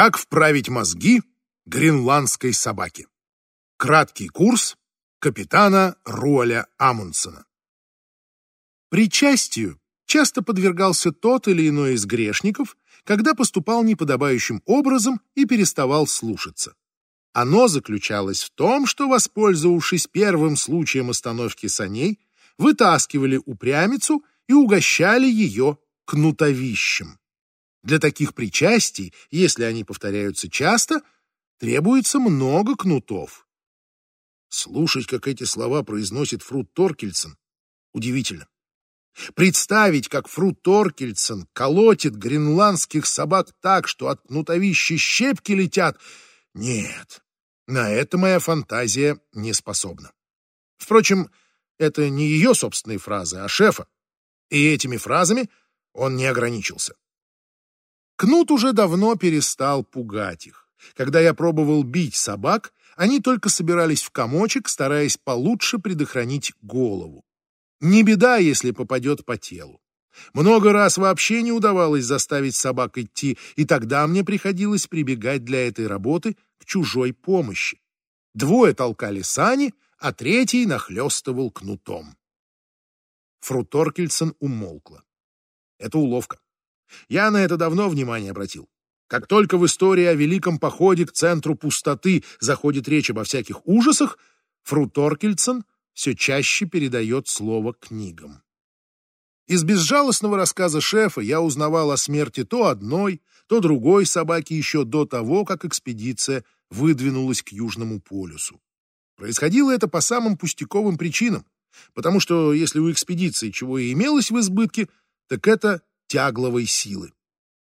Как вправить мозги гренландской собаки? Краткий курс капитана Руаля Амундсена. Причастию часто подвергался тот или иной из грешников, когда поступал неподобающим образом и переставал слушаться. Оно заключалось в том, что, воспользовавшись первым случаем остановки саней, вытаскивали упрямицу и угощали ее кнутовищем. Для таких причастий, если они повторяются часто, требуется много кнутов. Слушать, как эти слова произносит Фрут Торкельсон, удивительно. Представить, как Фрут Торкельсон колотит гренландских собак так, что от кнутовища щепки летят, нет, на это моя фантазия не способна. Впрочем, это не ее собственные фразы, а шефа. И этими фразами он не ограничился. Кнут уже давно перестал пугать их. Когда я пробовал бить собак, они только собирались в комочек, стараясь получше предохранить голову. Не беда, если попадет по телу. Много раз вообще не удавалось заставить собак идти, и тогда мне приходилось прибегать для этой работы к чужой помощи. Двое толкали сани, а третий нахлестывал кнутом. Фруторкельсон умолкла. Это уловка. Я на это давно внимание обратил. Как только в истории о великом походе к центру пустоты заходит речь обо всяких ужасах, Фру Торкельсон все чаще передает слово книгам. Из безжалостного рассказа шефа я узнавал о смерти то одной, то другой собаки еще до того, как экспедиция выдвинулась к Южному полюсу. Происходило это по самым пустяковым причинам, потому что если у экспедиции чего и имелось в избытке, так это тягловой силы.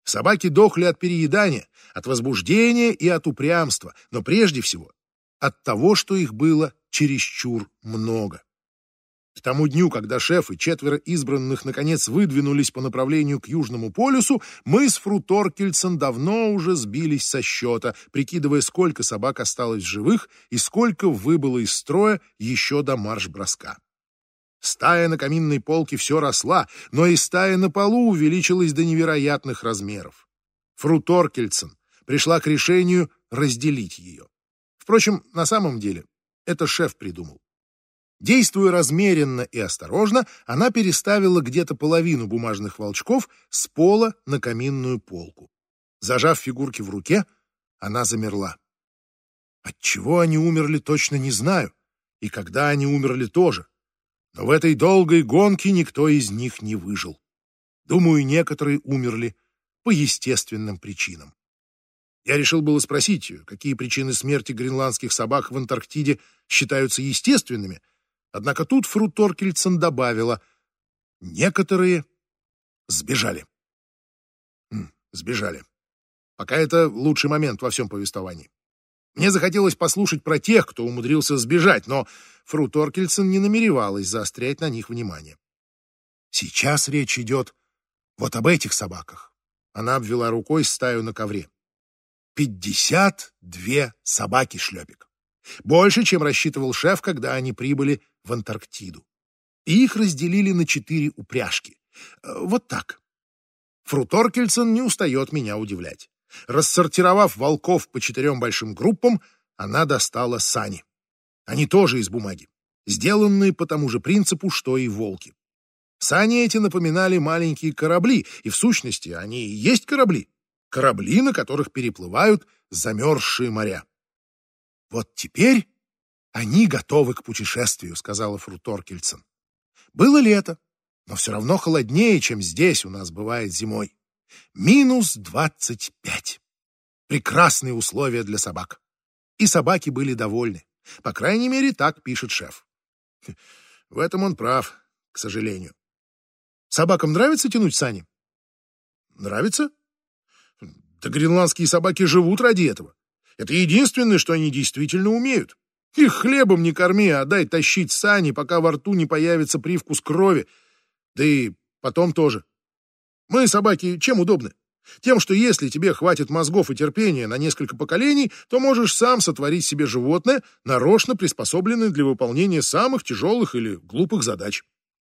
Собаки дохли от переедания, от возбуждения и от упрямства, но прежде всего от того, что их было чересчур много. К тому дню, когда шеф и четверо избранных наконец выдвинулись по направлению к Южному полюсу, мы с Фру Торкельсон давно уже сбились со счета, прикидывая, сколько собак осталось живых и сколько выбыло из строя еще до марш-броска. Стая на каминной полке все росла, но и стая на полу увеличилась до невероятных размеров. Фру Торкельсон пришла к решению разделить ее. Впрочем, на самом деле, это шеф придумал. Действуя размеренно и осторожно, она переставила где-то половину бумажных волчков с пола на каминную полку. Зажав фигурки в руке, она замерла. Отчего они умерли, точно не знаю, и когда они умерли тоже. Но в этой долгой гонке никто из них не выжил. Думаю, некоторые умерли по естественным причинам. Я решил было спросить, какие причины смерти гренландских собак в Антарктиде считаются естественными, однако тут Фру Торкельсон добавила, некоторые сбежали. М, сбежали. Пока это лучший момент во всем повествовании. Мне захотелось послушать про тех, кто умудрился сбежать, но Фру Торкельсон не намеревалась заострять на них внимание. Сейчас речь идет вот об этих собаках. Она обвела рукой стаю на ковре. Пятьдесят две собаки шлепик. Больше, чем рассчитывал шеф, когда они прибыли в Антарктиду. И их разделили на четыре упряжки. Э, вот так. Фру Торкельсон не устает меня удивлять. Рассортировав волков по четырем большим группам, она достала сани. Они тоже из бумаги, сделанные по тому же принципу, что и волки. Сани эти напоминали маленькие корабли, и в сущности они и есть корабли. Корабли, на которых переплывают замерзшие моря. «Вот теперь они готовы к путешествию», — сказала Фру Торкельсон. «Было лето, но все равно холоднее, чем здесь у нас бывает зимой. Минус двадцать пять. Прекрасные условия для собак. И собаки были довольны. По крайней мере, так пишет шеф. В этом он прав, к сожалению. Собакам нравится тянуть сани? Нравится? Да гренландские собаки живут ради этого. Это единственное, что они действительно умеют. Их хлебом не корми, а дай тащить сани, пока во рту не появится привкус крови. Да и потом тоже. Мы, собаки, чем удобны? Тем, что если тебе хватит мозгов и терпения на несколько поколений, то можешь сам сотворить себе животное, нарочно приспособленное для выполнения самых тяжелых или глупых задач.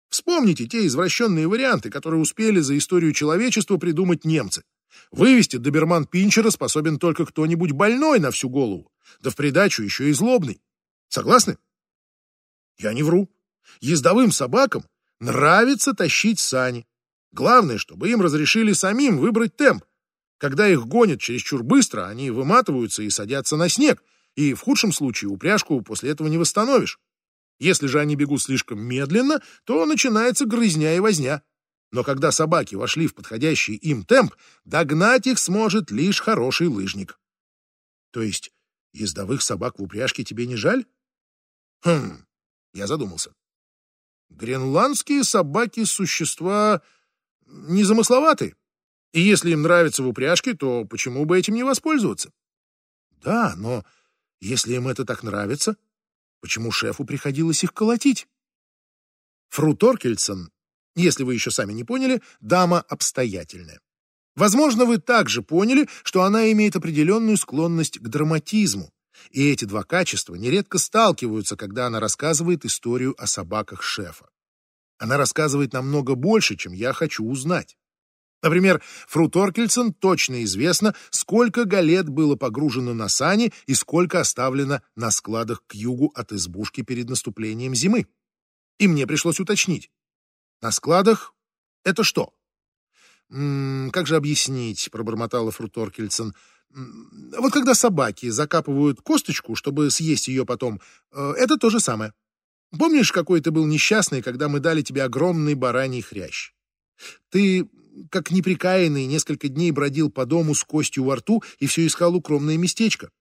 Вспомните те извращенные варианты, которые успели за историю человечества придумать немцы. Вывести доберман-пинчера способен только кто-нибудь больной на всю голову, да в придачу еще и злобный. Согласны? Я не вру. Ездовым собакам нравится тащить сани. Главное, чтобы им разрешили самим выбрать темп. Когда их гонят чересчур быстро, они выматываются и садятся на снег, и в худшем случае упряжку после этого не восстановишь. Если же они бегут слишком медленно, то начинается грызня и возня. Но когда собаки вошли в подходящий им темп, догнать их сможет лишь хороший лыжник. То есть ездовых собак в упряжке тебе не жаль? Хм, я задумался. Гренландские собаки — существа незамысловатые. И если им нравится в упряжке, то почему бы этим не воспользоваться? Да, но если им это так нравится, почему шефу приходилось их колотить? Фру Торкельсон, если вы еще сами не поняли, дама обстоятельная. Возможно, вы также поняли, что она имеет определенную склонность к драматизму, и эти два качества нередко сталкиваются, когда она рассказывает историю о собаках шефа. Она рассказывает намного больше, чем я хочу узнать. Например, Фру Торкельсон точно известно, сколько галет было погружено на сани и сколько оставлено на складах к югу от избушки перед наступлением зимы. И мне пришлось уточнить. На складах это что? «М -м, «Как же объяснить?» — пробормотала Фру Торкельсон. «Вот когда собаки закапывают косточку, чтобы съесть ее потом, э, это то же самое. Помнишь, какой ты был несчастный, когда мы дали тебе огромный бараний хрящ? Ты как неприкаянный, несколько дней бродил по дому с костью во рту и все искал укромное местечко.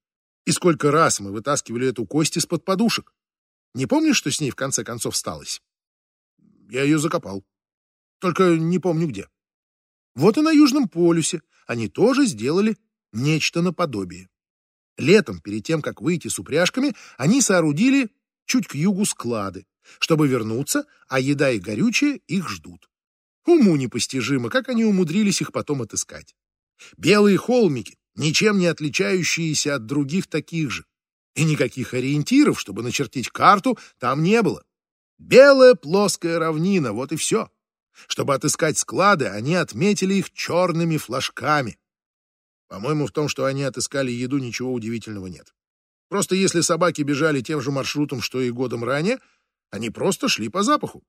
И сколько раз мы вытаскивали эту кость из-под подушек. Не помнишь, что с ней в конце концов сталось? Я ее закопал. Только не помню где. Вот и на Южном полюсе они тоже сделали нечто наподобие. Летом, перед тем, как выйти с упряжками, они соорудили чуть к югу склады, чтобы вернуться, а еда и горючее их ждут. Уму непостижимо, как они умудрились их потом отыскать. Белые холмики, ничем не отличающиеся от других таких же. И никаких ориентиров, чтобы начертить карту, там не было. Белая плоская равнина, вот и все. Чтобы отыскать склады, они отметили их черными флажками. По-моему, в том, что они отыскали еду, ничего удивительного нет. Просто если собаки бежали тем же маршрутом, что и годом ранее, они просто шли по запаху.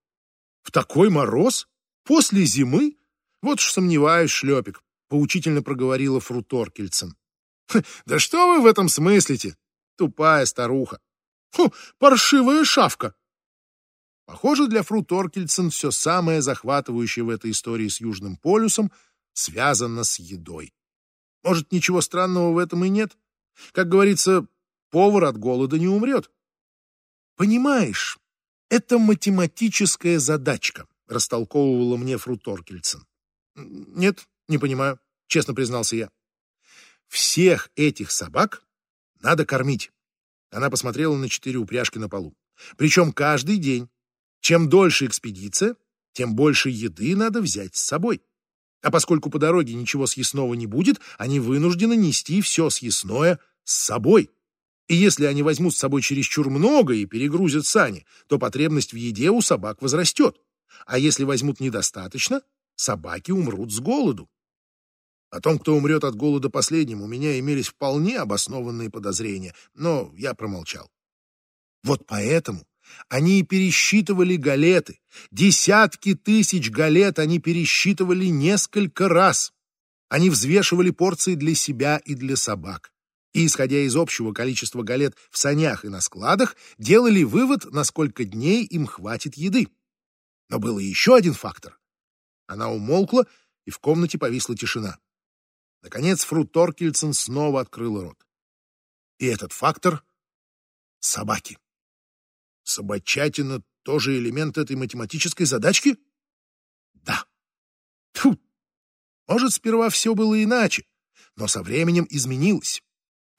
В такой мороз После зимы? Вот уж сомневаюсь, шлепик, поучительно проговорила Фру Торкельсон. Да что вы в этом смыслите? Тупая старуха. Фу, паршивая шавка. Похоже, для Фру Торкельсон все самое захватывающее в этой истории с Южным полюсом связано с едой. Может, ничего странного в этом и нет? Как говорится, повар от голода не умрет. Понимаешь, это математическая задачка растолковывала мне Фру Торкельсон. «Нет, не понимаю», — честно признался я. «Всех этих собак надо кормить». Она посмотрела на четыре упряжки на полу. «Причем каждый день. Чем дольше экспедиция, тем больше еды надо взять с собой. А поскольку по дороге ничего съестного не будет, они вынуждены нести все съестное с собой. И если они возьмут с собой чересчур много и перегрузят сани, то потребность в еде у собак возрастет. А если возьмут недостаточно, собаки умрут с голоду. О том, кто умрет от голода последним, у меня имелись вполне обоснованные подозрения, но я промолчал. Вот поэтому они и пересчитывали галеты. Десятки тысяч галет они пересчитывали несколько раз. Они взвешивали порции для себя и для собак. И, исходя из общего количества галет в санях и на складах, делали вывод, на сколько дней им хватит еды. Но был и еще один фактор. Она умолкла, и в комнате повисла тишина. Наконец Фру Торкельсон снова открыла рот. И этот фактор — собаки. Собачатина — тоже элемент этой математической задачки? Да. Фу. Может, сперва все было иначе, но со временем изменилось.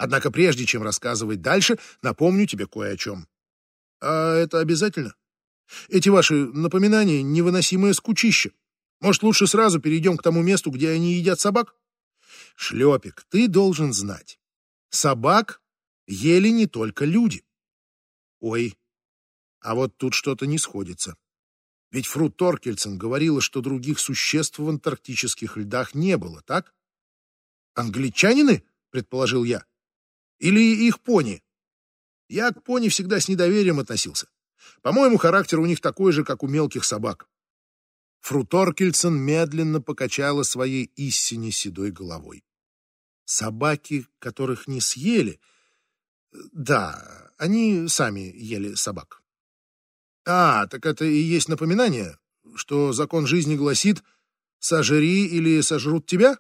Однако прежде чем рассказывать дальше, напомню тебе кое о чем. А это обязательно? Эти ваши напоминания — невыносимое скучище. Может, лучше сразу перейдем к тому месту, где они едят собак? Шлепик, ты должен знать. Собак ели не только люди. Ой, а вот тут что-то не сходится. Ведь Фру Торкельсон говорила, что других существ в антарктических льдах не было, так? Англичанины, предположил я. Или их пони? Я к пони всегда с недоверием относился. По-моему, характер у них такой же, как у мелких собак. Фру Торкельсон медленно покачала своей истине седой головой. Собаки, которых не съели? Да, они сами ели собак. А, так это и есть напоминание, что закон жизни гласит «сожри или сожрут тебя»?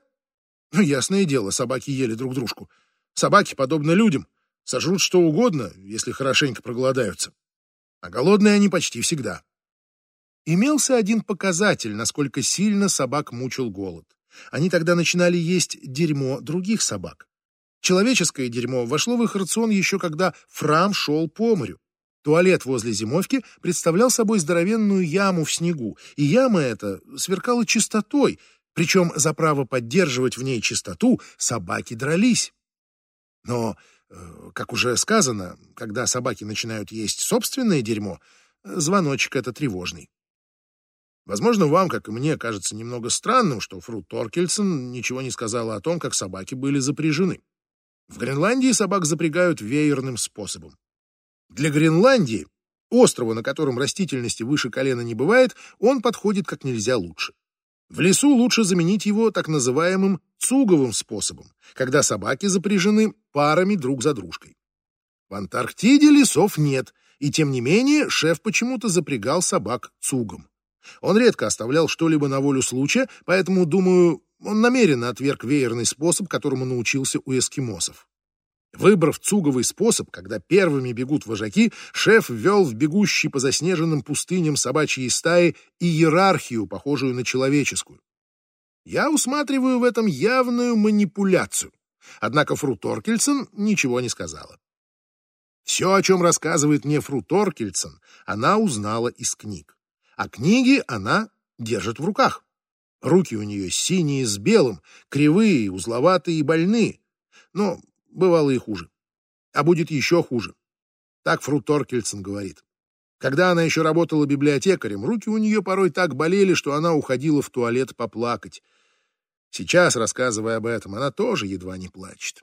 Ну, ясное дело, собаки ели друг дружку. Собаки, подобно людям, сожрут что угодно, если хорошенько проголодаются. А голодные они почти всегда. Имелся один показатель, насколько сильно собак мучил голод. Они тогда начинали есть дерьмо других собак. Человеческое дерьмо вошло в их рацион еще когда Фрам шел по морю. Туалет возле зимовки представлял собой здоровенную яму в снегу, и яма эта сверкала чистотой, причем за право поддерживать в ней чистоту собаки дрались. Но, э, как уже сказано, когда собаки начинают есть собственное дерьмо, звоночек это тревожный. Возможно, вам, как и мне, кажется немного странным, что Фру Торкельсон ничего не сказала о том, как собаки были запряжены. В Гренландии собак запрягают веерным способом. Для Гренландии, острова, на котором растительности выше колена не бывает, он подходит как нельзя лучше. В лесу лучше заменить его так называемым цуговым способом, когда собаки запряжены парами друг за дружкой. В Антарктиде лесов нет, и тем не менее шеф почему-то запрягал собак цугом. Он редко оставлял что-либо на волю случая, поэтому, думаю, он намеренно отверг веерный способ, которому научился у эскимосов. Выбрав цуговый способ, когда первыми бегут вожаки, шеф ввел в бегущий по заснеженным пустыням собачьей стаи иерархию, похожую на человеческую. Я усматриваю в этом явную манипуляцию. Однако Фру Торкельсон ничего не сказала. Все, о чем рассказывает мне Фру Торкельсон, она узнала из книг а книги она держит в руках. Руки у нее синие с белым, кривые, узловатые и больные. Но бывало и хуже. А будет еще хуже. Так Фру Торкельсон говорит. Когда она еще работала библиотекарем, руки у нее порой так болели, что она уходила в туалет поплакать. Сейчас, рассказывая об этом, она тоже едва не плачет.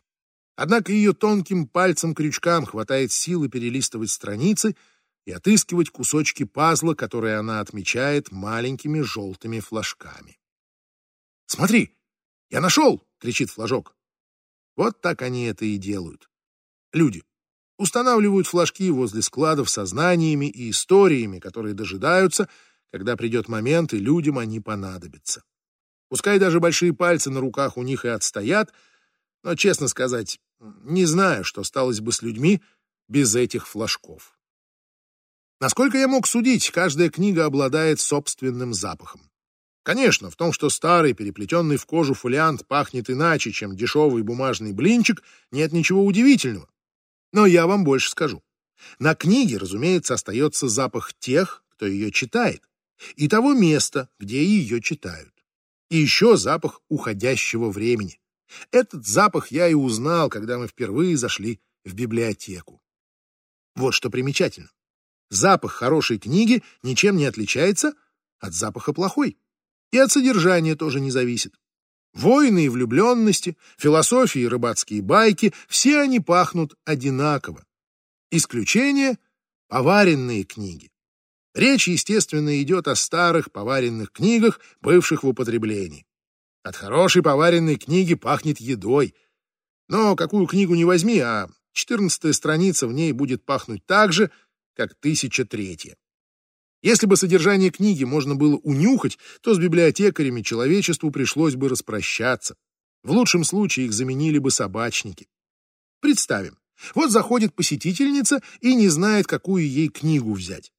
Однако ее тонким пальцем-крючкам хватает силы перелистывать страницы — и отыскивать кусочки пазла, которые она отмечает маленькими желтыми флажками. «Смотри, я нашел!» — кричит флажок. Вот так они это и делают. Люди устанавливают флажки возле складов со знаниями и историями, которые дожидаются, когда придет момент, и людям они понадобятся. Пускай даже большие пальцы на руках у них и отстоят, но, честно сказать, не знаю, что сталось бы с людьми без этих флажков. Насколько я мог судить, каждая книга обладает собственным запахом. Конечно, в том, что старый, переплетенный в кожу фолиант пахнет иначе, чем дешевый бумажный блинчик, нет ничего удивительного. Но я вам больше скажу. На книге, разумеется, остается запах тех, кто ее читает, и того места, где ее читают. И еще запах уходящего времени. Этот запах я и узнал, когда мы впервые зашли в библиотеку. Вот что примечательно. Запах хорошей книги ничем не отличается от запаха плохой. И от содержания тоже не зависит. Войны и влюбленности, философии и рыбацкие байки — все они пахнут одинаково. Исключение — поваренные книги. Речь, естественно, идет о старых поваренных книгах, бывших в употреблении. От хорошей поваренной книги пахнет едой. Но какую книгу не возьми, а четырнадцатая страница в ней будет пахнуть так же, как тысяча третья. Если бы содержание книги можно было унюхать, то с библиотекарями человечеству пришлось бы распрощаться. В лучшем случае их заменили бы собачники. Представим, вот заходит посетительница и не знает, какую ей книгу взять.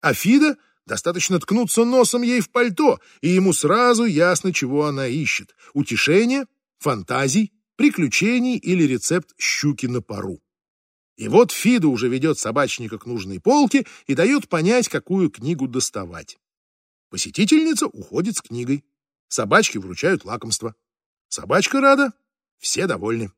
А Фида достаточно ткнуться носом ей в пальто, и ему сразу ясно, чего она ищет. Утешение, фантазий, приключений или рецепт щуки на пару. И вот Фида уже ведет собачника к нужной полке и дает понять, какую книгу доставать. Посетительница уходит с книгой. Собачки вручают лакомство. Собачка рада, все довольны.